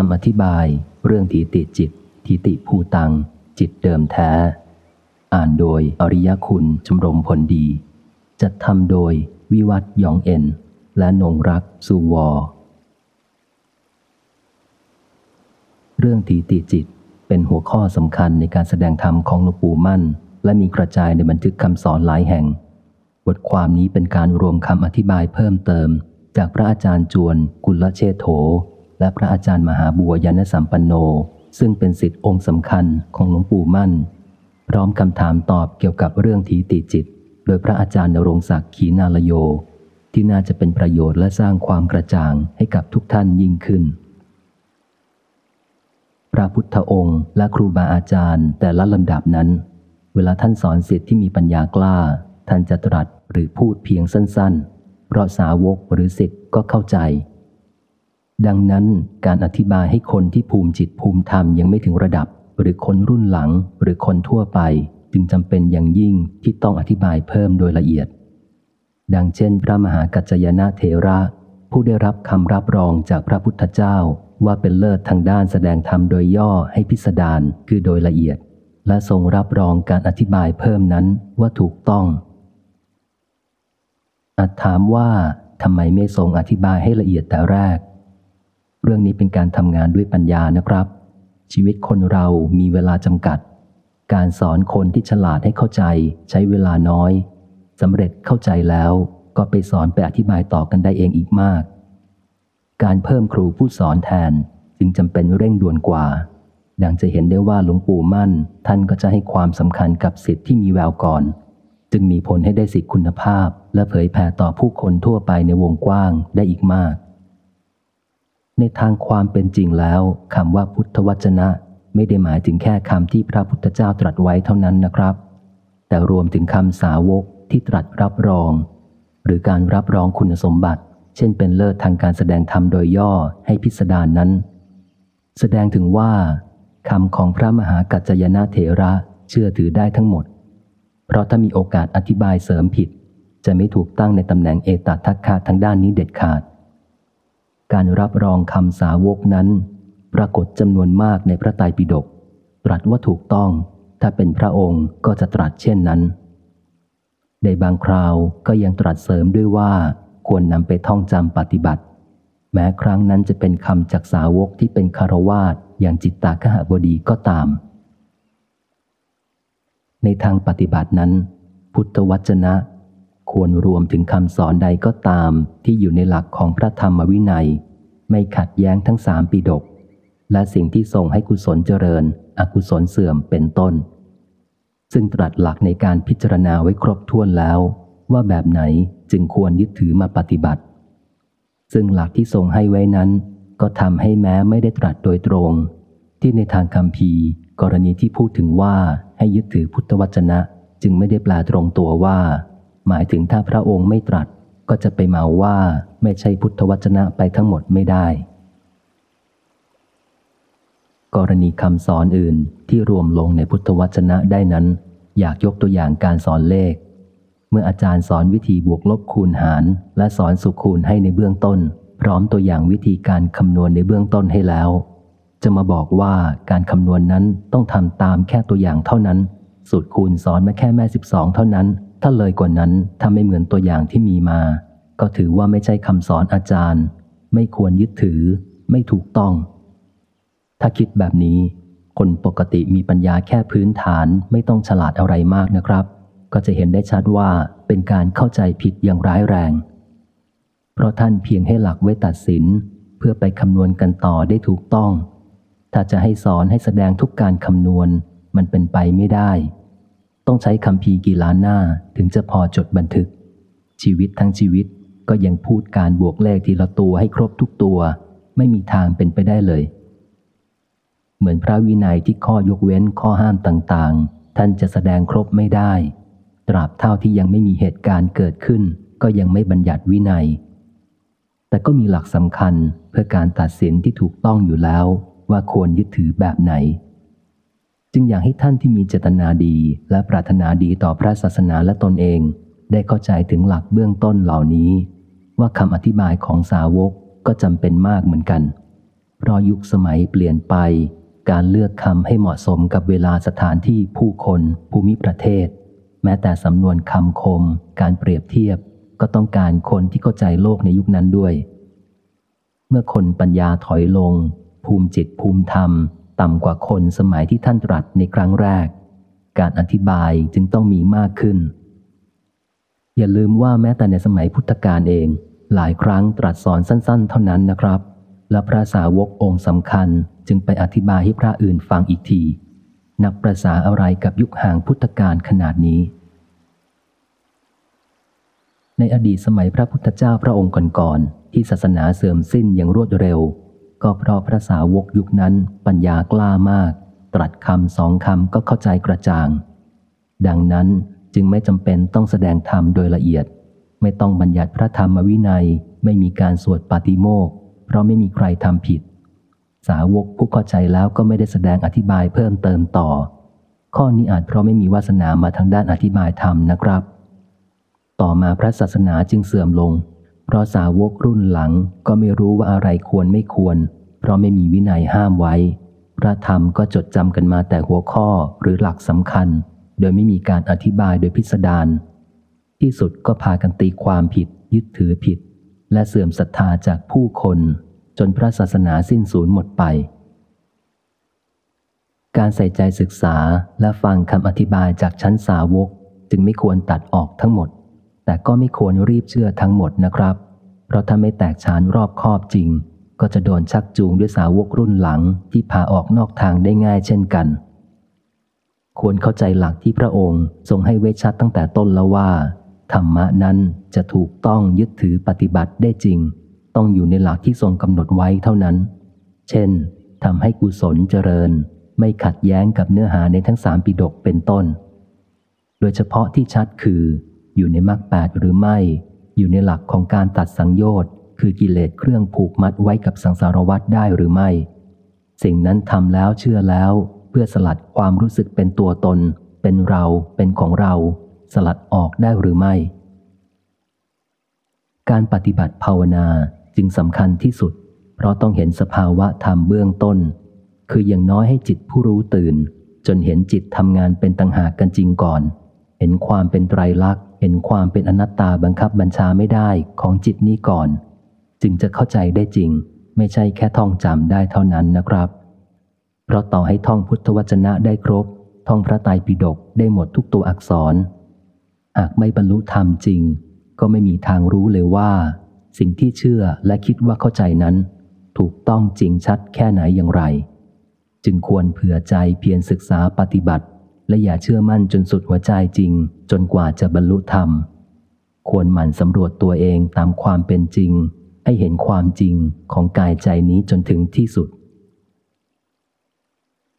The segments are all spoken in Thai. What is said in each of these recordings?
คำอธิบายเรื่องทีติจิตทีติภูตัง จิตเดิมแท้ อ่านโดยอริยคุณชมรมผลดี จัดทำโดยวิวัตยองเอ็น และนงรักสุวอ เรื่องทีติจิตเป็นหัวข้อสำคัญในการแสดงธรรมของหลวงปู่มั่น และมีกระจายในบันทึกคำสอนหลายแห่ง บทความนี้เป็นการรวมคำอธิบายเพิ่มเติม จากพระอาจารย์จวน กุลเชษโถ และพระอาจารย์มหาบัวยานสัมปันโน ซึ่งเป็นสิทธิองค์สำคัญของหลวงปู่มั่น พร้อมคำถามตอบเกี่ยวกับเรื่องทีติจิต โดยพระอาจารย์นรงศักดิ์ขีนาลโย ที่น่าจะเป็นประโยชน์และสร้างความกระจ่างให้กับทุกท่านยิ่งขึ้น พระพุทธองค์และครูบาอาจารย์แต่ละลำดับนั้น เวลาท่านสอนสิทธิ์ที่มีปัญญากล้า ท่านจะตรัสหรือพูดเพียงสั้นๆ เพราะสาวกหรือสิทธิ์ก็เข้าใจ ดังนั้นการอธิบายให้คนที่ภูมิจิตภูมิธรรมยังไม่ถึงระดับ หรือคนรุ่นหลังหรือคนทั่วไป จึงจำเป็นอย่างยิ่งที่ต้องอธิบายเพิ่มโดยละเอียด ดังเช่น พระมหากัจจยนะเทระ ผู้ได้รับคำรับรองจากพระพุทธเจ้า ว่าเป็นเลิศทางด้านแสดงธรรมโดยย่อให้พิสดารคือโดยละเอียด และทรงรับรองการอธิบายเพิ่มนั้นว่าถูกต้อง อาจถามว่าทำไมไม่ทรงอธิบายให้ละเอียดแต่แรก เรื่องนี้เป็นการทำงานด้วยปัญญานะครับ ชีวิตคนเรามีเวลาจำกัด การสอนคนที่ฉลาดให้เข้าใจ ใช้เวลาน้อยสำเร็จเข้าใจแล้วก็ไปสอนไปอธิบายต่อกันได้เองอีกมาก การเพิ่มครูผู้สอนแทนจึงจำเป็นเร่งด่วนกว่า ดังจะเห็นได้ว่าหลวงปู่มั่น ท่านก็จะให้ความสำคัญกับสิทธิ์ที่มีแววก่อน จึงมีผลให้ได้สิทธิคุณภาพ และเผยแผ่ต่อผู้คนทั่วไปในวงกว้างได้อีกมาก ในทางความเป็นจริงแล้วคำว่าพุทธวจนะ ไม่ได้หมายถึงแค่คำที่พระพุทธเจ้าตรัสไว้เท่านั้นนะครับ แต่รวมถึงคำสาวกที่ตรัสรับรอง หรือการรับรองคุณสมบัติ เช่นเป็นเลิศทางการแสดงธรรมโดยย่อให้พิสดารนนั้น แสดงถึงว่าคำของพระมหากัจจยนะเถระเชื่อถือได้ทั้งหมด เพราะถ้ามีโอกาสอธิบายเสริมผิด จะไม่ถูกตั้งในตำแหน่งเอตัทัคคะทางด้านนี้เด็ดขาด การรับรองคำสาวกนั้น ปรากฏจำนวนมากในพระไตรปิฎกตรัสว่าถูกต้อง ถ้าเป็นพระองค์ก็จะตรัสเช่นนั้น ในบางคราวก็ยังตรัสเสริมด้วยว่าควรนำไปท่องจำปฏิบัติ แม้ครั้งนั้นจะเป็นคำจากสาวกที่เป็นคารวาสอย่างจิตตาขหบดีก็ตาม ในทางปฏิบัตินั้น พุทธวจนะ ควรรวมถึงคำสอนใดก็ตามที่อยู่ในหลักของพระธรรมวินัย ไม่ขัดแย้งทั้งสามปีดก และสิ่งที่ส่งให้กุศลเจริญ อกุศลเสื่อมเป็นต้น ซึ่งตรัสหลักในการพิจารณาไว้ครบถ้วนแล้ว ว่าแบบไหนจึงควรยึดถือมาปฏิบัติ ซึ่งหลักที่ทรงให้ไว้นั้น ก็ทำให้แม้ไม่ได้ตรัสโดยตรง ที่ในทางคำพีกรณีที่พูดถึงว่าให้ยึดถือพุทธวจนะ จึงไม่ได้แปลตรงตัวว่า หมายถึงถ้าพระองค์ไม่ตรัสก็จะไปเมาว่าไม่ใช่พุทธวจนะไปทั้งหมดไม่ได้ กรณีคำสอนอื่นที่รวมลงในพุทธวจนะได้นั้น อยากยกตัวอย่างการสอนเลข เมื่ออาจารย์สอนวิธีบวกลบคูณหาร และสอนสุขคูณให้ในเบื้องต้น พร้อมตัวอย่างวิธีการคำนวณในเบื้องต้นให้แล้ว จะมาบอกว่าการคำนวณนนั้นต้องทำตามแค่ตัวอย่างเท่านั้น สูตรคูณสอนมาแค่แม่สิบสองเท่านั้น ถ้าเลยกว่านั้นถ้าไม่เหมือนตัวอย่างที่มีมา ก็ถือว่าไม่ใช่คำสอนอาจารย์ ไม่ควรยึดถือ ไม่ถูกต้อง ถ้าคิดแบบนี้ คนปกติมีปัญญาแค่พื้นฐานไม่ต้องฉลาดอะไรมากนะครับ ก็จะเห็นได้ชัดว่าเป็นการเข้าใจผิดอย่างร้ายแรง เพราะท่านเพียงให้หลักไว้ตัดสิน เพื่อไปคำนวณกันต่อได้ถูกต้อง ถ้าจะให้สอนให้แสดงทุกการคำนวณมันเป็นไปไม่ได้ ต้องใช้คำพีกี่ล้านหน้าถึงจะพอจดบันทึก ชีวิตทั้งชีวิตก็ยังพูดการบวกเลขทีละตัวให้ครบทุกตัว ไม่มีทางเป็นไปได้เลย เหมือนพระวินัยที่ข้อยกเว้นข้อห้ามต่างๆ ท่านจะแสดงครบไม่ได้ ตราบเท่าที่ยังไม่มีเหตุการณ์เกิดขึ้น ก็ยังไม่บัญญัติวินัย แต่ก็มีหลักสำคัญเพื่อการตัดสินที่ถูกต้องอยู่แล้วว่าควรยึดถือแบบไหน จึงอยากให้ท่านที่มีเจตนาดีและปรารถนาดีต่อพระศาสนาและตนเอง ได้เข้าใจถึงหลักเบื้องต้นเหล่านี้ ว่าคำอธิบายของสาวกก็จำเป็นมากเหมือนกัน เพราะยุคสมัยเปลี่ยนไป การเลือกคำให้เหมาะสมกับเวลาสถานที่ผู้คนภูมิประเทศ แม้แต่สำนวนคำคม การเปรียบเทียบ ก็ต้องการคนที่เข้าใจโลกในยุคนั้นด้วย เมื่อคนปัญญาถอยลง ภูมิจิตภูมิธรรม ต่ำกว่าคนสมัยที่ท่านตรัสในครั้งแรก การอธิบายจึงต้องมีมากขึ้น อย่าลืมว่าแม้แต่ในสมัยพุทธกาลเอง หลายครั้งตรัสสอนสั้น ๆ เท่านั้นนะครับ และพระสาวกองค์สำคัญจึงไปอธิบายให้พระอื่นฟังอีกที นักประษาอะไรกับยุคห่างพุทธกาลขนาดนี้ ในอดีตสมัยพระพุทธเจ้าพระองค์ก่อนๆที่ศาสนาเสื่อมสิ้นอย่างรวดเร็ว ก็เพราะพระสาวกยุคนั้นปัญญากล้ามาก ตรัสคำสองคำก็เข้าใจกระจ่าง ดังนั้นจึงไม่จำเป็นต้องแสดงธรรมโดยละเอียด ไม่ต้องบัญญัติพระธรรมวินัยไม่มีการสวดปาติโมกเพราะไม่มีใครทำผิด สาวกผู้เข้าใจแล้วก็ไม่ได้แสดงอธิบายเพิ่มเติมต่อ ข้อนี้อาจเพราะไม่มีวาสนามาทางด้านอธิบายธรรมนะครับ ต่อมาพระศาสนาจึงเสื่อมลง เพราะสาวกรุ่นหลังก็ไม่รู้ว่าอะไรควรไม่ควร เพราะไม่มีวินัยห้ามไว้ พระธรรมก็จดจำกันมาแต่หัวข้อหรือหลักสำคัญ โดยไม่มีการอธิบายโดยพิสดารที่สุดก็พากันตีความผิด ยึดถือผิด และเสื่อมศรัทธาจากผู้คน จนพระศาสนาสิ้นสูญหมดไป การใส่ใจศึกษาและฟังคำอธิบายจากชั้นสาวกจึงไม่ควรตัดออกทั้งหมด แต่ก็ไม่ควรรีบเชื่อทั้งหมดนะครับ เพราะถ้าไม่แตกฉานรอบคอบจริง ก็จะโดนชักจูงด้วยสาวกรุ่นหลังที่พาออกนอกทางได้ง่ายเช่นกัน ควรเข้าใจหลักที่พระองค์ทรงให้เวชัดตั้งแต่ต้นแล้วว่า ธรรมะนั้นจะถูกต้องยึดถือปฏิบัติได้จริง ต้องอยู่ในหลักที่ทรงกำหนดไว้เท่านั้น เช่นทำให้กุศลเจริญ ไม่ขัดแย้งกับเนื้อหาในทั้งสามปิดกเป็นต้น โดยเฉพาะที่ชัดคือ อยู่ในมรรคแปดหรือไม่ อยู่ในหลักของการตัดสังโยชน์ คือกิเลสเครื่องผูกมัดไว้กับสังสารวัฏได้หรือไม่ สิ่งนั้นทำแล้วเชื่อแล้ว เพื่อสลัดความรู้สึกเป็นตัวตน เป็นเรา เป็นของเรา สลัดออกได้หรือไม่ การปฏิบัติภาวนาจึงสำคัญที่สุด เพราะต้องเห็นสภาวะธรรมเบื้องต้น คืออย่างน้อยให้จิตผู้รู้ตื่น จนเห็นจิตทำงานเป็นต่างหากกันจริงก่อน เห็นความเป็นไตรลักษณ์ เห็นความเป็นอนัตตาบังคับบัญชาไม่ได้ของจิตนี้ก่อน จึงจะเข้าใจได้จริง ไม่ใช่แค่ท่องจำได้เท่านั้นนะครับ เพราะต่อให้ท่องพุทธวจนะได้ครบ ท่องพระไตรปิฎกได้หมดทุกตัวอักษร หากไม่บรรลุธรรมจริง ก็ไม่มีทางรู้เลยว่า สิ่งที่เชื่อและคิดว่าเข้าใจนั้น ถูกต้องจริงชัดแค่ไหนอย่างไร จึงควรเผื่อใจเพียรศึกษาปฏิบัติ และอย่าเชื่อมั่นจนสุดหัวใจจริง จนกว่าจะบรรลุธรรม ควรหมั่นสำรวจตัวเองตามความเป็นจริง ให้เห็นความจริงของกายใจนี้จนถึงที่สุด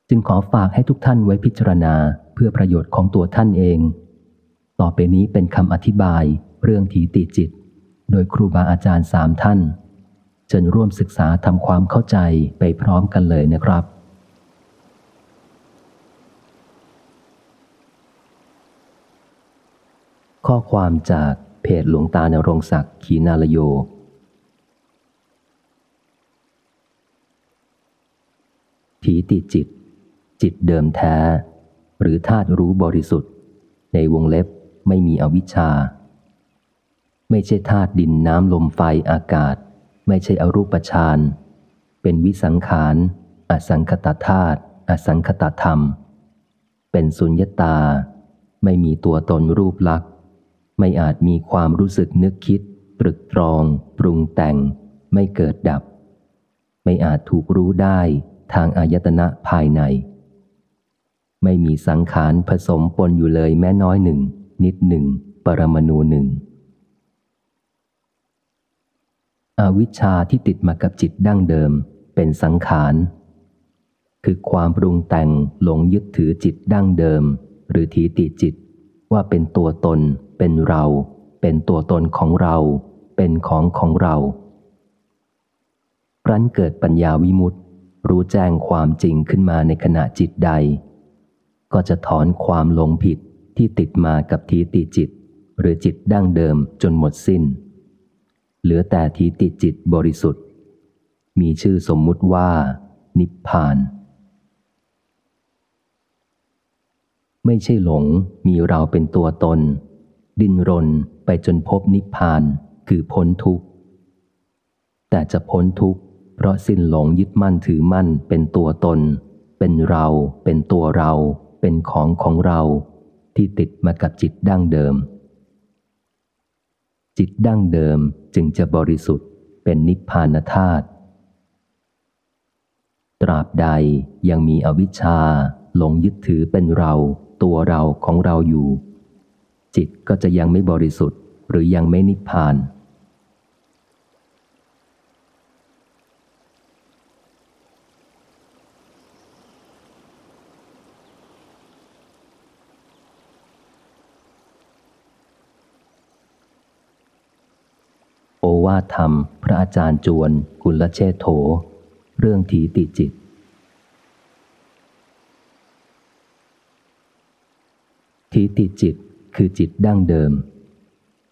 จึงขอฝากให้ทุกท่านไว้พิจารณาเพื่อประโยชน์ของตัวท่านเอง ต่อไปนี้เป็นคำอธิบายเรื่องถีติจิต โดยครูบาอาจารย์สามท่านเชิญร่วมศึกษาทำความเข้าใจไปพร้อมกันเลยนะครับ ข้อความจากเพจหลวงตาในรงศักดิ์ขีนาลโยถีติจิต จิตเดิมแท้ หรือธาตุรู้บริสุทธิ์ ในวงเล็บไม่มีอวิชชา ไม่ใช่ธาตุดินน้ำลมไฟอากาศ ไม่ใช่อรูปฌานเป็นวิสังขาร อสังคตธาตุอสังคตธรรม เป็นสุญญตา ไม่มีตัวตนรูปลักษณ์ ไม่อาจมีความรู้สึกนึกคิด ตรึกตรอง ปรุงแต่ง ไม่เกิดดับ ไม่อาจถูกรู้ได้ทางอายตนะภายใน ไม่มีสังขารผสมปนอยู่เลยแม้น้อยหนึ่ง นิดหนึ่ง ปรมาณูหนึ่ง อวิชชาที่ติดมากับจิตดั้งเดิม เป็นสังขาร คือความปรุงแต่งหลงยึดถือจิตดั้งเดิม หรือทีติจิตว่าเป็นตัวตน เป็นเรา เป็นตัวตนของเรา เป็นของของเรารั้นเกิดปัญญาวิมุตติรู้แจ้งความจริงขึ้นมาในขณะจิตใด ก็จะถอนความหลงผิดที่ติดมากับทีติจิต หรือจิตดั้งเดิมจนหมดสิน้น เหลือแต่ทีติจิตบริสุทธิ์ มีชื่อสมมุติว่า นิพพาน ไม่ใช่หลงมีเราเป็นตัวตน ดิ้นรนไปจนพบนิพพานคือพ้นทุกข์ แต่จะพ้นทุกข์เพราะสิ้นหลงยึดมั่นถือมั่นเป็นตัวตน เป็นเรา เป็นตัวเรา เป็นของของเรา ที่ติดมากับจิตดั้งเดิม จิตดั้งเดิมจึงจะบริสุทธิ์เป็นนิพพานธาตุตราบใดยังมีอวิชชาหลงยึดถือเป็นเรา ตัวเราของเราอยู่ จิตก็จะยังไม่บริสุทธิ์ หรือยังไม่นิพพาน โอวาทธรรม พระอาจารย์จวน กุลเชษโถ เรื่องทีติจิตทีติจิต คือจิตดั้งเดิม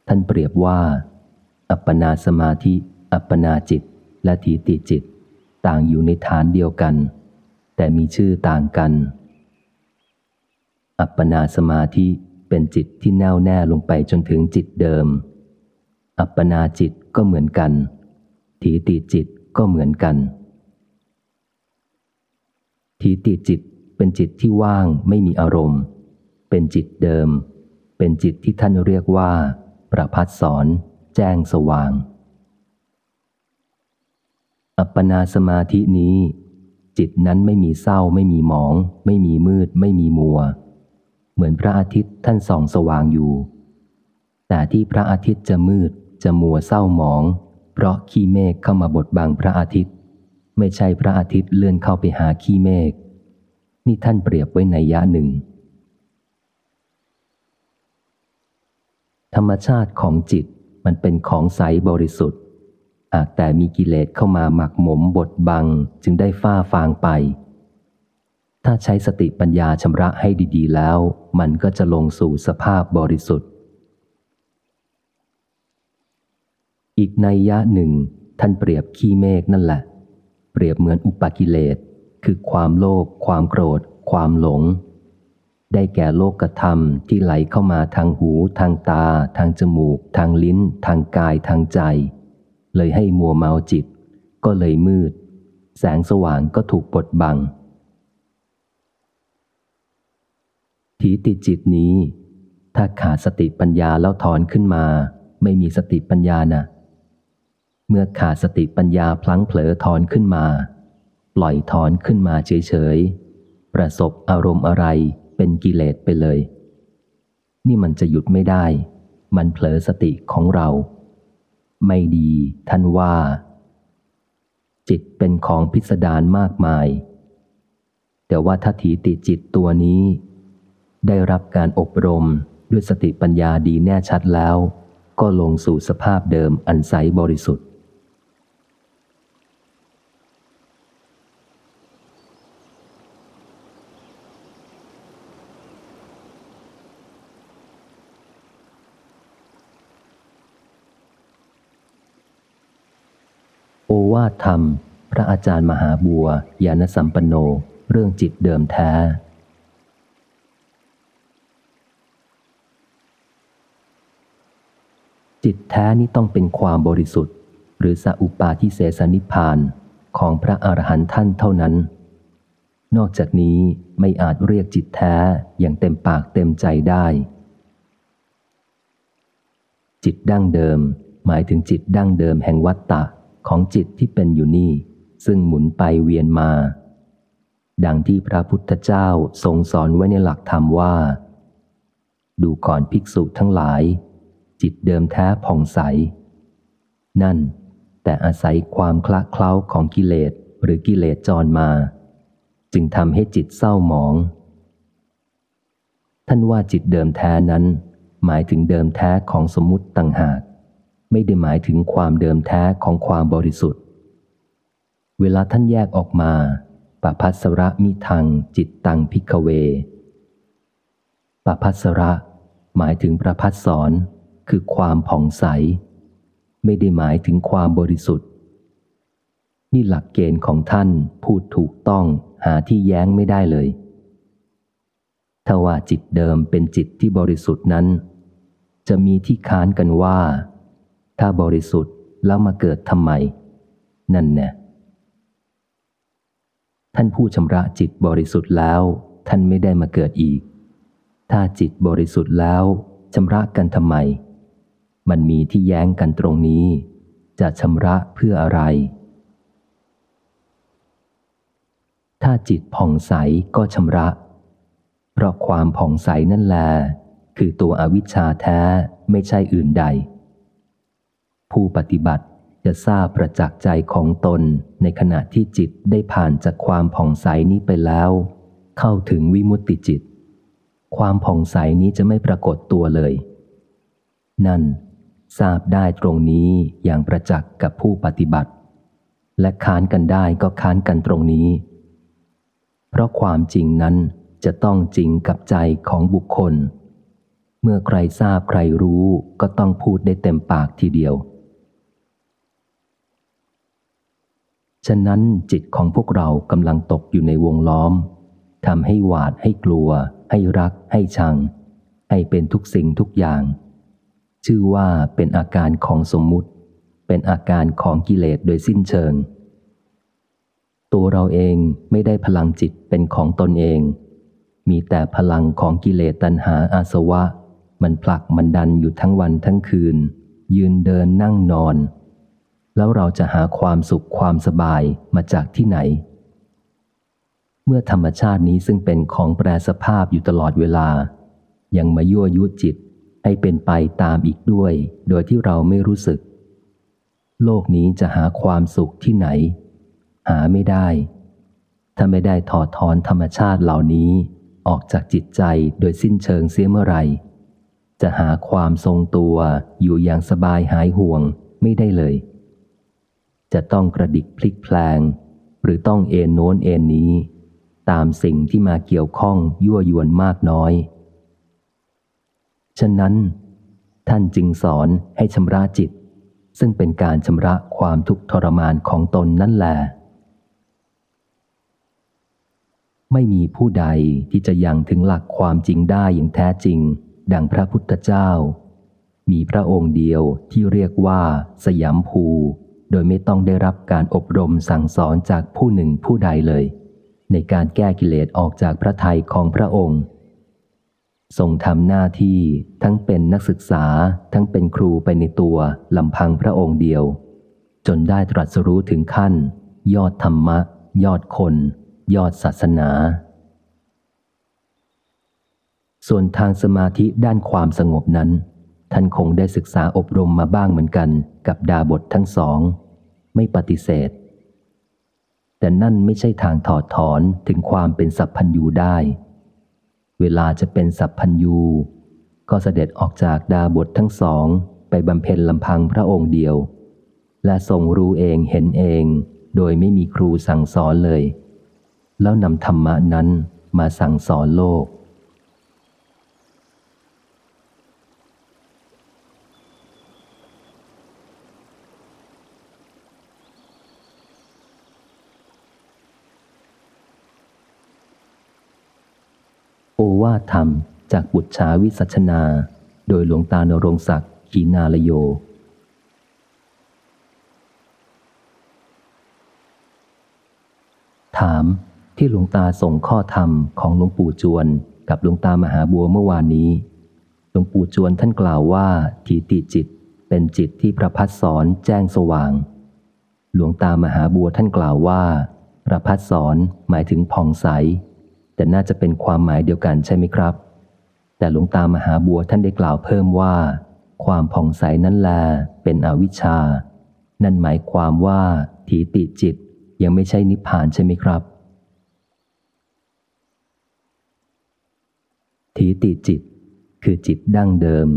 ท่านเปรียบว่า อัปปนาสมาธิ อัปปนาจิต และทีติจิต ต่างอยู่ในฐานเดียวกัน แต่มีชื่อต่างกัน อัปปนาสมาธิเป็นจิตที่แน่วแน่ลงไปจนถึงจิตเดิม อัปปนาจิตก็เหมือนกัน ทีติจิตก็เหมือนกัน ทีติจิตเป็นจิตที่ว่างไม่มีอารมณ์ เป็นจิตเดิม เป็นจิตที่ท่านเรียกว่า ประพัดสอน แจ้งสว่าง อัปปนาสมาธินี้ จิตนั้นไม่มีเศร้า ไม่มีหมอง ไม่มีมืด ไม่มีมัว เหมือนพระอาทิตย์ท่านส่องสว่างอยู่ แต่ที่พระอาทิตย์จะมืด จะมัวเศร้าหมอง เพราะขี้เมฆเข้ามาบดบังพระอาทิตย์ ไม่ใช่พระอาทิตย์เลื่อนเข้าไปหาขี้เมฆนี่ท่านเปรียบไว้ในยะหนึ่ง ธรรมชาติของจิตมันเป็นของใสบริสุทธิ์ อาจแต่มีกิเลสเข้ามาหมักหมมบดบังจึงได้ฝ้าฟางไป ถ้าใช้สติปัญญาชำระให้ดี ๆ แล้ว มันก็จะลงสู่สภาพบริสุทธิ์ อีกในยะหนึ่ง ท่านเปรียบขี้เมฆนั่นแหละ เปรียบเหมือนอุปกิเลสคือความโลภความโกรธ ความหลง ได้แก่โลกธรรมที่ไหลเข้ามาทางหู ทางตา ทางจมูก ทางลิ้น ทางกาย ทางใจ เลยให้มัวเมาจิต ก็เลยมืด แสงสว่างก็ถูกปดบังทีติจิตนี้ ถ้าขาดสติปัญญาแล้วถอนขึ้นมา ไม่มีสติปัญญานะ่ะ เมื่อขาดสติปัญญาพลั้งเผลอถอนขึ้นมา ปล่อยถอนขึ้นมาเฉยๆ ประสบอารมณ์อะไร เป็นกิเลสไปเลย นี่มันจะหยุดไม่ได้ มันเผลอสติของเรา ไม่ดีท่านว่า จิตเป็นของพิสดารมากมาย แต่ว่าถ้าถีติจิตตัวนี้ ได้รับการอบรมด้วยสติปัญญาดีแน่ชัดแล้ว ก็ลงสู่สภาพเดิมอันใสบริสุทธิ์ วาทธรรม พระอาจารย์มหาบัวยานสัมปันโน เรื่องจิตเดิมแท้ จิตแท้นี้ต้องเป็นความบริสุทธิ์ หรือสัอุปาทิเสสนิพานของพระอรหันต์ท่านเท่านั้น นอกจากนี้ไม่อาจเรียกจิตแท้อย่างเต็มปากเต็มใจได้ จิตดั้งเดิม หมายถึงจิตดั้งเดิมแห่งวัตตะ ของจิตที่เป็นอยู่นี่ ซึ่งหมุนไปเวียนมา ดังที่พระพุทธเจ้าทรงสอนไว้ในหลักธรรมว่า ดูก่อนภิกษุทั้งหลาย จิตเดิมแท้ผ่องใส นั่น แต่อาศัยความคละเคล้าของกิเลสหรือกิเลสจรมา จึงทำให้จิตเศร้าหมอง ท่านว่าจิตเดิมแท้นั้น หมายถึงเดิมแท้ของสมมติต่างหาก ไม่ได้หมายถึงความเดิมแท้ของความบริสุทธิ์ เวลาท่านแยกออกมาปพัสระมิทังจิตตังพิกเวปพัสระ หมายถึงประพัสสอนคือความผ่องใส ไม่ได้หมายถึงความบริสุทธิ์ นี่หลักเกณฑ์ของท่านพูดถูกต้องหาที่แย้งไม่ได้เลยถ้าว่าจิตเดิมเป็นจิตที่บริสุทธิ์นั้น จะมีที่ค้านกันว่า ถ้าบริสุทธิ์แล้วมาเกิดทำไม นั่นแน่ท่านผู้ชำระจิตบริสุทธิ์แล้ว ท่านไม่ได้มาเกิดอีก ถ้าจิตบริสุทธิ์แล้วชำระกันทำไม มันมีที่แย้งกันตรงนี้ จะชำระเพื่ออะไร ถ้าจิตผ่องใสก็ชำระ เพราะความผ่องใสนั่นแลคือตัวอวิชชาแท้ไม่ใช่อื่นใด ผู้ปฏิบัติจะทราบประจักษ์ใจของตนในขณะที่จิตได้ผ่านจากความผ่องใสนี้ไปแล้ว เข้าถึงวิมุตติจิต ความผ่องใสนี้จะไม่ปรากฏตัวเลย นั่น ทราบได้ตรงนี้อย่างประจักษ์กับผู้ปฏิบัติ และค้านกันได้ก็ค้านกันตรงนี้ เพราะความจริงนั้นจะต้องจริงกับใจของบุคคล เมื่อใครทราบใครรู้ก็ต้องพูดได้เต็มปากทีเดียว ฉะนั้นจิตของพวกเรากำลังตกอยู่ในวงล้อมทำให้หวาดให้กลัว ให้รัก ให้ชัง ให้เป็นทุกสิ่งทุกอย่าง ชื่อว่าเป็นอาการของสมมุติ เป็นอาการของกิเลสโดยสิ้นเชิง ตัวเราเองไม่ได้พลังจิตเป็นของตนเอง มีแต่พลังของกิเลสตัณหาอาสวะ มันผลักมันดันอยู่ทั้งวันทั้งคืน ยืนเดินนั่งนอน แล้วเราจะหาความสุขความสบายมาจากที่ไหน เมื่อธรรมชาตินี้ซึ่งเป็นของแปรสภาพอยู่ตลอดเวลา ยังมายั่วยุจิตให้เป็นไปตามอีกด้วย โดยที่เราไม่รู้สึก โลกนี้จะหาความสุขที่ไหน หาไม่ได้ ถ้าไม่ได้ถอดถอนธรรมชาติเหล่านี้ออกจากจิตใจโดยสิ้นเชิงเสียเมื่อไรจะหาความทรงตัวอยู่อย่างสบายหายห่วงไม่ได้เลย จะต้องกระดิกพลิกแพลง หรือต้องเอนโน้นเอนนี้ ตามสิ่งที่มาเกี่ยวข้องยั่วยวนมากน้อย ฉะนั้น ท่านจึงสอนให้ชำระจิต ซึ่งเป็นการชำระความทุกข์ทรมานของตนนั่นแหละไม่มีผู้ใดที่จะยังถึงหลักความจริงได้อย่างแท้จริง ดังพระพุทธเจ้า มีพระองค์เดียวที่เรียกว่าสยามภู ดยไม่ต้องได้รับการอบรมสั่งสอนจากผู้หนึ่งผู้ใดเลย ในการแก้กิเลสออกจากพระทัยของพระองค์ ทรงทำหน้าที่ทั้งเป็นนักศึกษาทั้งเป็นครูไปในตัวลำพังพระองค์เดียว จนได้ตรัสรู้ถึงขั้น ยอดธรรมะ ยอดคน ยอดศาสนา ส่วนทางสมาธิด้านความสงบนั้นท่านคงได้ศึกษาอบรมมาบ้างเหมือนกันกับดาบททั้งสอง ไม่ปฏิเสธ แต่นั่นไม่ใช่ทางถอดถอนถึงความเป็นสัพพัญญูได้ เวลาจะเป็นสัพพัญญูก็เสด็จออกจากดาบททั้งสองไปบำเพ็ญลำพังพระองค์เดียว และทรงรู้เองเห็นเอง โดยไม่มีครูสั่งสอนเลย แล้วนำธรรมะนั้นมาสั่งสอนโลก วาธรรม จากบุตรชาวิสัชนา โดยหลวงตานรงศักดิ์ขีนาลโย ถามที่หลวงตาส่งข้อธรรมของหลวงปู่จวน กับหลวงตามหาบัวเมื่อวานนี้ หลวงปู่จวนท่านกล่าวว่าทีติจิตเป็นจิตที่ประพัดสอนแจ้งสว่าง หลวงตามหาบัวท่านกล่าวว่า ประพัดสอนหมายถึงผ่องใส แต่น่าจะเป็นความหมายเดียวกันใช่ไหมครับ แต่หลวงตามหาบัวท่านได้กล่าวเพิ่มว่า ความผ่องใสนั้นแลเป็นอวิชชา นั่นหมายความว่าทีติจิตยังไม่ใช่นิพพานใช่ไหมครับทีติจิต คือจิตดั้งเดิม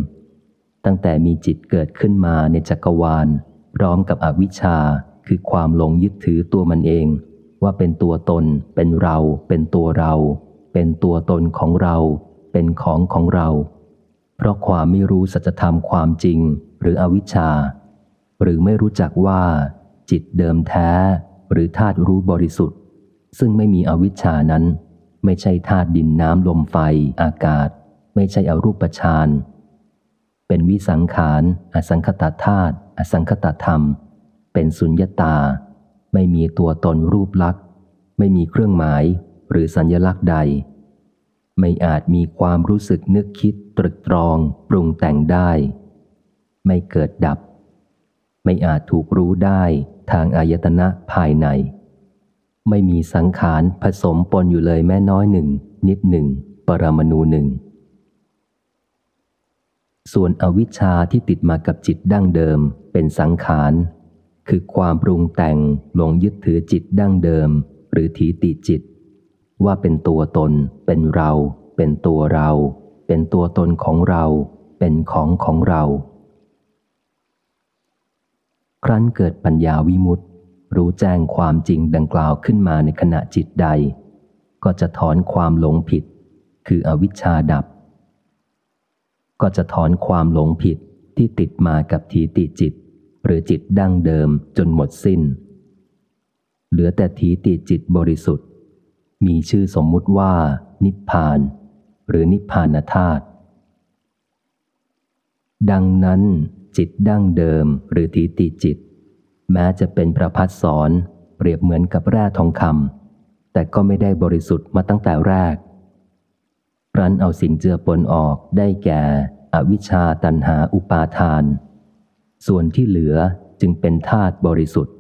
ตั้งแต่มีจิตเกิดขึ้นมาในจักรวาล พร้อมกับอวิชชาคือความหลงยึดถือตัวมันเอง ว่าเป็นตัวตน เป็นเรา เป็นตัวเรา เป็นตัวตนของเรา เป็นของของเรา เพราะความไม่รู้สัจธรรมความจริง หรืออวิชชา หรือไม่รู้จักว่า จิตเดิมแท้ หรือธาตุรู้บริสุทธิ์ ซึ่งไม่มีอวิชชานั้น ไม่ใช่ธาตุดินน้ำลมไฟ อากาศ ไม่ใช่อรูปฌานเป็นวิสังขาร อสังคตธาตุอสังคตธรรม เป็นสุญญตา ไม่มีตัวตนรูปลักษณ์ ไม่มีเครื่องหมายหรือสัญญลักษณ์ใด ไม่อาจมีความรู้สึกนึกคิดตรึกตรอง ปรุงแต่งได้ ไม่เกิดดับ ไม่อาจถูกรู้ได้ทางอายตนะภายใน ไม่มีสังขารผสมปนอยู่เลยแม่น้อยหนึ่ง นิดหนึ่ง ปรมาณูหนึ่ง ส่วนอวิชชาที่ติดมากับจิตดั้งเดิมเป็นสังขาร คือความปรุงแต่งหลงยึดถือจิตดั้งเดิม หรือทีติจิต ว่าเป็นตัวตน เป็นเรา เป็นตัวเรา เป็นตัวตนของเรา เป็นของของเรา ครั้นเกิดปัญญาวิมุตติ รู้แจ้งความจริงดังกล่าวขึ้นมาในขณะจิตใด ก็จะถอนความหลงผิด คืออวิชชาดับ ก็จะถอนความหลงผิดที่ติดมากับทีติจิต หรือจิตดั้งเดิมจนหมดสิน้น เหลือแต่ทีติจิตบริสุทธิ์ มีชื่อสมมุติว่า นิพพาน หรือนิพพานธาตุดังนั้น จิตดั้งเดิมหรือทีติจิต แม้จะเป็นประพัดสอนเปรียบเหมือนกับแร่ทองคำแต่ก็ไม่ได้บริสุทธิ์มาตั้งแต่แรกรั้นเอาสิ่งเจือปนออกได้แก่ อวิชชาตันหาอุปาทาน ส่วนที่เหลือจึงเป็นธาตุบริสุทธิ์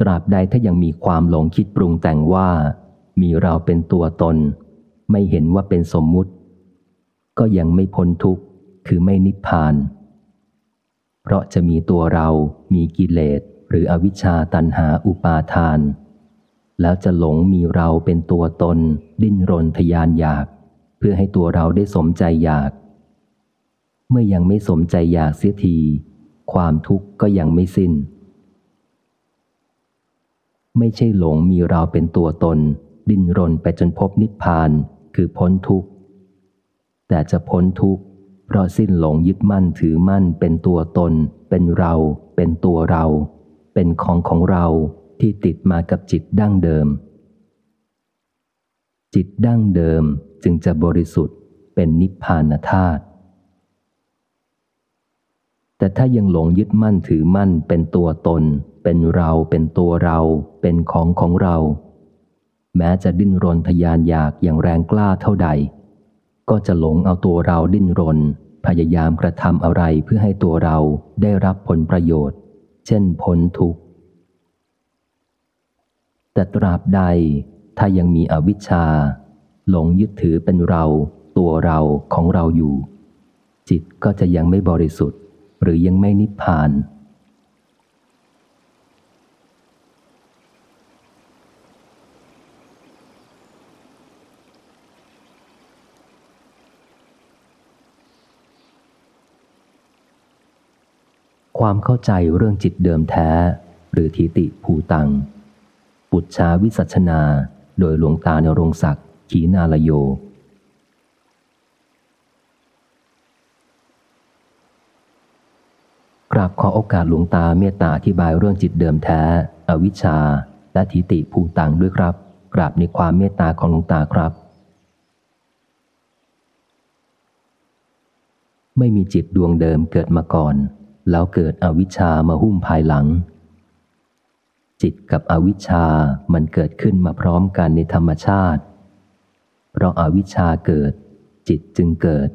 ตราบใดถ้ายังมีความหลงคิดปรุงแต่งว่า มีเราเป็นตัวตน ไม่เห็นว่าเป็นสมมุติ ก็ยังไม่พ้นทุกข์คือไม่นิพพาน เพราะจะมีตัวเรา มีกิเลส หรืออวิชชาตันหาอุปาทาน แล้วจะหลงมีเราเป็นตัวตน ดิ้นรนทยานอยาก เพื่อให้ตัวเราได้สมใจอยาก เมื่อยังไม่สมใจอยากเสียที ความทุกข์ก็ยังไม่สิน้น ไม่ใช่หลงมีเราเป็นตัวตน ดิ้นรนไปจนพบนิพพานคือพ้นทุกข์ แต่จะพ้นทุกข์เพราะสิ้นหลงยึดมั่นถือมั่นเป็นตัวตน เป็นเรา เป็นตัวเรา เป็นของของเราที่ติดมากับจิตดั้งเดิม จิตดั้งเดิมจึงจะบริสุทธิ์เป็นนิพพานธาตุ แต่ถ้ายังหลงยึดมั่นถือมั่นเป็นตัวตน เป็นเราเป็นตัวเรา เป็นของของเรา แม้จะดิ้นรนทยานอยากอย่างแรงกล้าเท่าใด ก็จะหลงเอาตัวเราดิ้นรน พยายามกระทำอะไรเพื่อให้ตัวเราได้รับผลประโยชน์ เช่นพ้นทุกข์แต่ตราบใดถ้ายังมีอวิชชา หลงยึดถือเป็นเรา ตัวเราของเราอยู่ จิตก็จะยังไม่บริสุทธิ์ หรือยังไม่นิพพาน ความเข้าใจเรื่องจิตเดิมแท้ หรือทิติภูตัง ปุจชาวิสัชนา โดยหลวงตาในรงศักดิ์ขีนาลโย ราบขอโอกาสหลวงตาเมตตาอธิบายเรื่องจิตเดิมแท้ อวิชชา และทิติภูตังด้วยครับ กราบในความเมตตาของหลวงตาครับ ไม่มีจิตดวงเดิมเกิดมาก่อน แล้วเกิดอวิชชามาหุ้มภายหลัง จิตกับอวิชชามันเกิดขึ้นมาพร้อมกันในธรรมชาติ เพราะอาวิชชาเกิด จิตจึงเกิด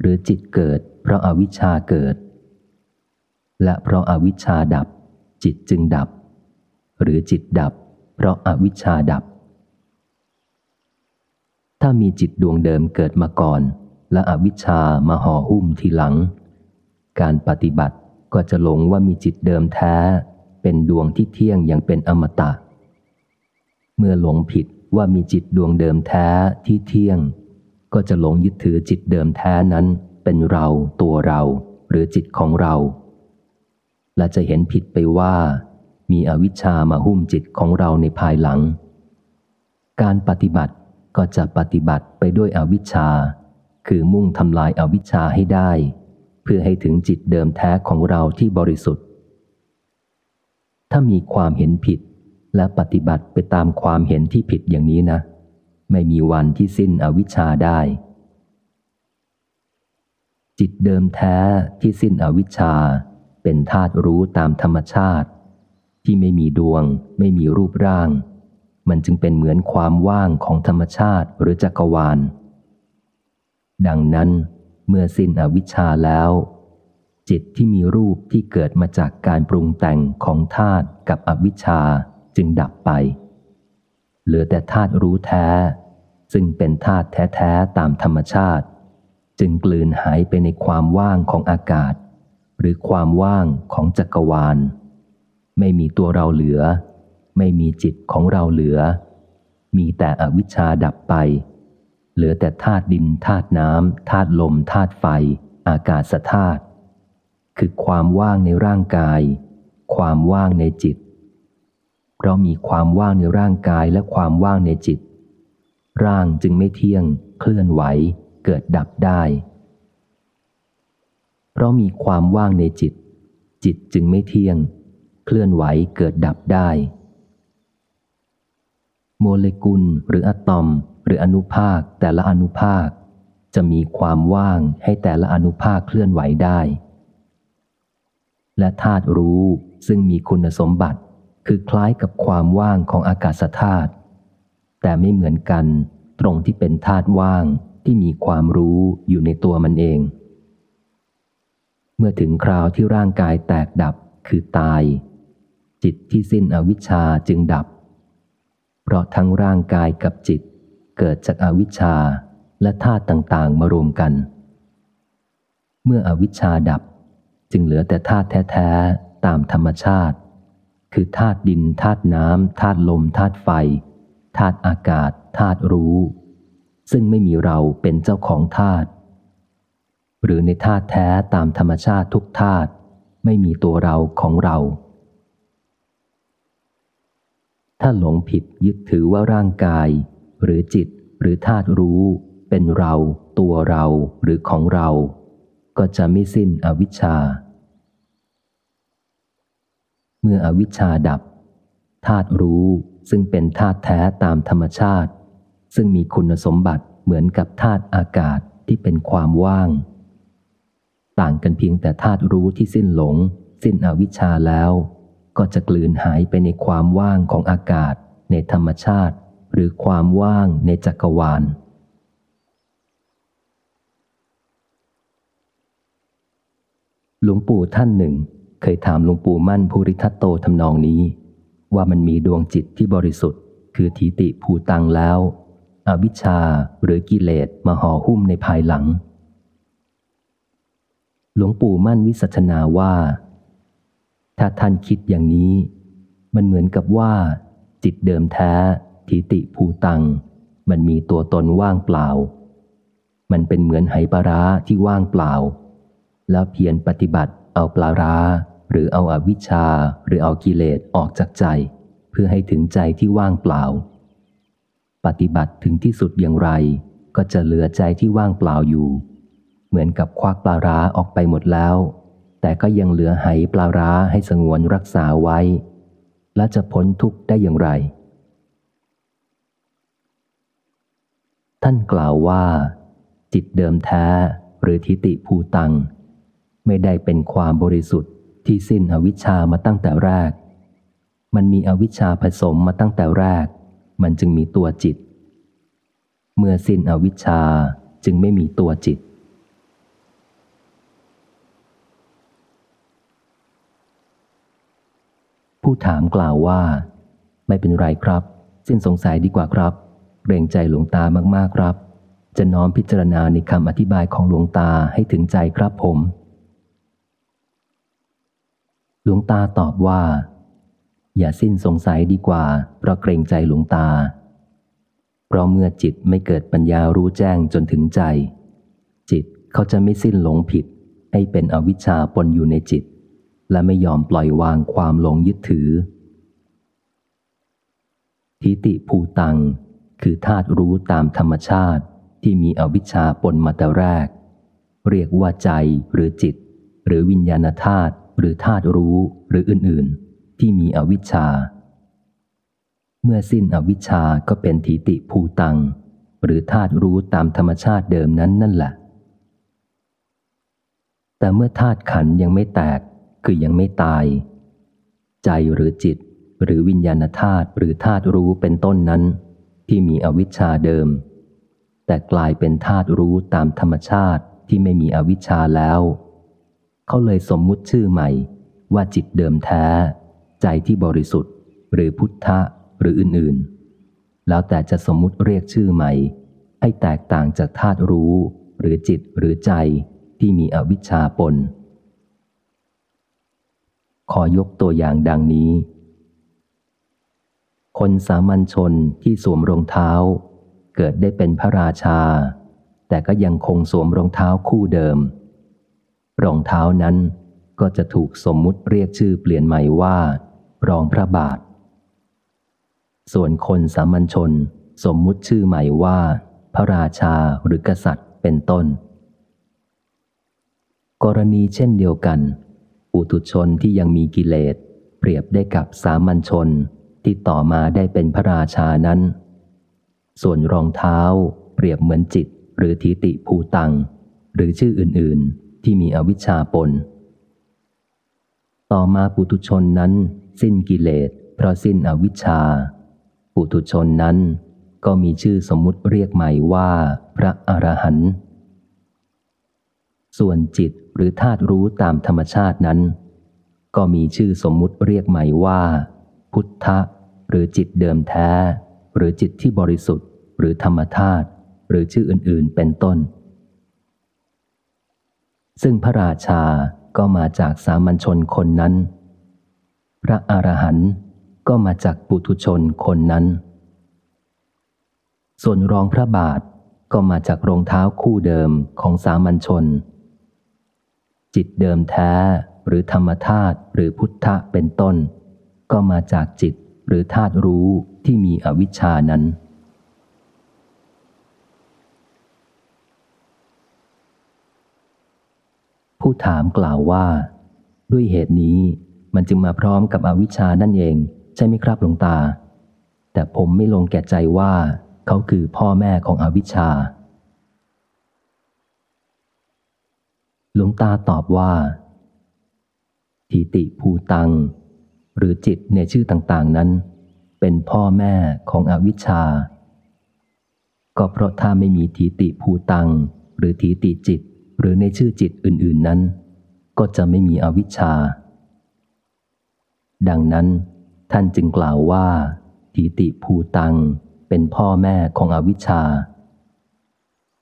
หรือจิตเกิด เพราะอาวิชชาเกิด และเพราะอาวิชชาดับ จิตจึงดับ หรือจิตดับ เพราะอาวิชชาดับ ถ้ามีจิตดวงเดิมเกิดมาก่อน และอวิชชามาห่อหุ้มทีหลัง การปฏิบัติก็จะหลงว่ามีจิตเดิมแท้ เป็นดวงที่เที่ยงอย่างเป็นอมตะ เมื่อหลงผิดว่ามีจิตดวงเดิมแท้ที่เที่ยง ก็จะหลงยึดถือจิตเดิมแท้นั้นเป็นเราตัวเรา หรือจิตของเรา และจะเห็นผิดไปว่า มีอวิชชามาหุ้มจิตของเราในภายหลัง การปฏิบัติก็จะปฏิบัติไปด้วยอวิชชา คือมุ่งทำลายอาวิชชาให้ได้ เพื่อให้ถึงจิตเดิมแท้ของเราที่บริสุทธิ์ ถ้ามีความเห็นผิดและปฏิบัติไปตามความเห็นที่ผิดอย่างนี้นะ ไม่มีวันที่สิ้นอวิชชาได้ จิตเดิมแท้ที่สิ้นอวิชชา เป็นธาตุรู้ตามธรรมชาติ ที่ไม่มีดวง ไม่มีรูปร่าง มันจึงเป็นเหมือนความว่างของธรรมชาติหรือจักรวาล ดังนั้น เมื่อสิ้นอวิชชาแล้ว จิตที่มีรูปที่เกิดมาจากการปรุงแต่งของธาตุกับอวิชชาจึงดับไป เหลือแต่ธาตุรู้แท้ ซึ่งเป็นธาตุแท้ๆตามธรรมชาติ จึงกลืนหายไปในความว่างของอากาศ หรือความว่างของจักรวาล ไม่มีตัวเราเหลือ ไม่มีจิตของเราเหลือ มีแต่อวิชชาดับไป เหลือแต่ธาตุดินธาตุน้ำธาตุลมธาตุไฟ อากาศธาตุคือความว่างในร่างกาย ความว่างในจิต เรามีความว่างในร่างกายและความว่างในจิต ร่างจึงไม่เที่ยง เคลื่อนไหว เกิดดับได้ เพราะมีความว่างในจิต จิตจึงไม่เที่ยง เคลื่อนไหวเกิดดับได้ โมเลกุลหรืออะตอม หรืออนุภาคแต่ละอนุภาค จะมีความว่างให้แต่ละอนุภาคเคลื่อนไหวได้ และธาตุรู้ซึ่งมีคุณสมบัติคือคล้ายกับความว่างของอากาศธาตุแต่ไม่เหมือนกันตรงที่เป็นธาตุว่างที่มีความรู้อยู่ในตัวมันเอง เมื่อถึงคราวที่ร่างกายแตกดับคือตาย จิตที่สิ้นอวิชชาจึงดับ เพราะทั้งร่างกายกับจิตเกิดจากอาวิชชาและธาตุต่างๆ มารวมกัน เมื่ออวิชชาดับจึงเหลือแต่ธาตุแท้ๆ ตามธรรมชาติ คือธาตุดินธาตุน้ำธาตุลมธาตุไฟธาตุอากาศธาตุรู้ ซึ่งไม่มีเราเป็นเจ้าของธาตุ หรือในธาตุแท้ตามธรรมชาติทุกธาตุไม่มีตัวเราของเรา ถ้าหลงผิดยึดถือว่าร่างกาย หรือจิตหรือธาตุรู้ เป็นเรา ตัวเราหรือของเรา ก็จะไม่สิ้นอวิชชา เมื่ออวิชชาดับธาตุรู้ซึ่งเป็นธาตุแท้ตามธรรมชาติ ซึ่งมีคุณสมบัติเหมือนกับธาตุอากาศที่เป็นความว่าง ต่างกันเพียงแต่ธาตุรู้ที่สิ้นหลง สิ้นอวิชชาแล้ว ก็จะกลืนหายไปในความว่างของอากาศ ในธรรมชาติ หรือความว่างในจักรวาลหลวงปู่ท่านหนึ่ง เคยถามหลวงปู่มั่นภูริทัตโตทำนองนี้ ว่ามันมีดวงจิตที่บริสุทธิ์ คือทีติภูตังแล้ว อวิชชาหรือกิเลสมาห่อหุ้มในภายหลัง หลวงปู่มั่นวิสัชนาว่า ถ้าท่านคิดอย่างนี้ มันเหมือนกับว่า จิตเดิมแท้ทิติภูตัง มันมีตัวตนว่างเปล่า มันเป็นเหมือนไหปลาร้าที่ว่างเปล่า แล้วเพียรปฏิบัติเอาปลาร้า หรือเอาอาวิชชาหรือเอากิเลสออกจากใจ เพื่อให้ถึงใจที่ว่างเปล่า ปฏิบัติถึงที่สุดอย่างไร ก็จะเหลือใจที่ว่างเปล่าอยู่ เหมือนกับควักปลาร้าออกไปหมดแล้ว แต่ก็ยังเหลือไหปลาร้าให้สงวนรักษาไว้ และจะพ้นทุกข์ได้อย่างไร ท่านกล่าวว่า จิตเดิมแท้หรือทิติภูตัง ไม่ได้เป็นความบริสุทธิ์ที่สิ้นอวิชชามาตั้งแต่แรก มันมีอวิชชาผสมมาตั้งแต่แรก มันจึงมีตัวจิต เมื่อสิ้นอวิชชาจึงไม่มีตัวจิต ผู้ถามกล่าวว่า ไม่เป็นไรครับ สิ้นสงสัยดีกว่าครับเกรงใจหลวงตามากๆครับ จะน้อมพิจารณาในคำอธิบายของหลวงตาให้ถึงใจครับผม หลวงตาตอบว่า อย่าสิ้นสงสัยดีกว่า เพราะเกรงใจหลวงตา เพราะเมื่อจิตไม่เกิดปัญญารู้แจ้งจนถึงใจ จิตเขาจะไม่สิ้นหลงผิด ให้เป็นอวิชชาปนอยู่ในจิต และไม่ยอมปล่อยวางความหลงยึดถือ ทิติภูตัง คือธาตุรู้ตามธรรมชาติที่มีอวิชชาปนมาแต่แรก เรียกว่าใจหรือจิต หรือวิญญาณธาตุหรือธาตุรู้หรืออื่นๆ ที่มีอวิชชา เมื่อสิ้นอวิชชาก็เป็นทีติภูตัง หรือธาตุรู้ตามธรรมชาติเดิมนั้นนั่นแหละแต่เมื่อธาตุขันยังไม่แตก คือยังไม่ตาย ใจหรือจิต หรือวิญญาณธาตุหรือธาตุรู้เป็นต้นนั้น ที่มีอวิชชาเดิม แต่กลายเป็นธาตุรู้ตามธรรมชาติที่ไม่มีอวิชชาแล้ว เขาเลยสมมุติชื่อใหม่ ว่าจิตเดิมแท้ ใจที่บริสุทธิ์ หรือพุทธะหรืออื่นๆ แล้วแต่จะสมมุติเรียกชื่อใหม่ ให้แตกต่างจากธาตุรู้ หรือจิตหรือใจที่มีอวิชชาปน ขอยกตัวอย่างดังนี้ คนสามัญชนที่สวมรองเท้า เกิดได้เป็นพระราชา แต่ก็ยังคงสวมรองเท้าคู่เดิม รองเท้านั้นก็จะถูกสมมุติเรียกชื่อเปลี่ยนใหม่ว่ารองพระบาท ส่วนคนสามัญชนสมมุติชื่อใหม่ว่า พระราชาหรือกษัตริย์เป็นต้น กรณีเช่นเดียวกัน ปุถุชนที่ยังมีกิเลส เปรียบได้กับสามัญชนที่ต่อมาได้เป็นพระราชานั้น ส่วนรองเท้า เปรียบเหมือนจิต หรือทิติภูตัง หรือชื่ออื่น ๆ ที่มีอวิชชาปน ต่อมาปุถุชนนั้น สิ้นกิเลส เพราะสิ้นอวิชชา ปุถุชนนั้นก็มีชื่อสมมุติเรียกใหม่ว่า พระอรหันต์ ส่วนจิตหรือธาตุรู้ตามธรรมชาตินั้น ก็มีชื่อสมมุติเรียกใหม่ว่า พุทธะ หรือจิตเดิมแท้ หรือจิตที่บริสุทธิ์ หรือธรรมธาตุหรือชื่ออื่นๆ เป็นต้น ซึ่งพระราชาก็มาจากสามัญชนคนนั้น พระอรหันต์ก็มาจากปุถุชนคนนั้น ส่วนรองพระบาทก็มาจากรองเท้าคู่เดิมของสามัญชน จิตเดิมแท้ หรือธรรมธาตุหรือพุทธะเป็นต้น ก็มาจากจิตหรือธาตุรู้ที่มีอวิชชานั้น ผู้ถามกล่าวว่า ด้วยเหตุนี้มันจึงมาพร้อมกับอวิชชานั่นเอง ใช่ไหมครับหลวงตา แต่ผมไม่ลงแก่ใจว่า เขาคือพ่อแม่ของอวิชชา หลวงตาตอบว่า ทิติภูตัง หรือจิตในชื่อต่างๆนั้น เป็นพ่อแม่ของอวิชชา ก็เพราะถ้าไม่มีทิติภูตัง หรือทิติจิต หรือในชื่อจิตอื่น ๆนั้น ก็จะไม่มีอวิชชา ดังนั้น ท่านจึงกล่าวว่า ทิติภูตัง เป็นพ่อแม่ของอวิชชา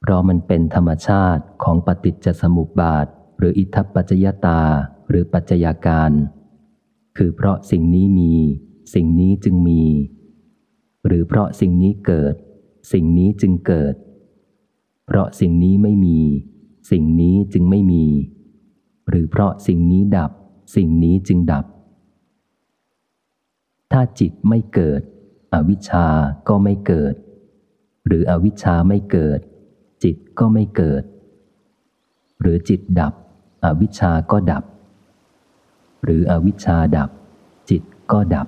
เพราะมันเป็นธรรมชาติของปฏิจจสมุปบาท หรืออิทัปปัจจยตาหรือปัจจัยาการ คือเพราะสิ่งนี้มี สิ่งนี้จึงมี หรือเพราะสิ่งนี้เกิด สิ่งนี้จึงเกิด เพราะสิ่งนี้ไม่มี สิ่งนี้จึงไม่มี หรือเพราะสิ่งนี้ดับ สิ่งนี้จึงดับ ถ้าจิตไม่เกิด อวิชชาก็ไม่เกิด หรืออวิชชาไม่เกิด จิตก็ไม่เกิด หรือจิตดับ อวิชชาก็ดับ หรืออวิชชาดับ จิตก็ดับ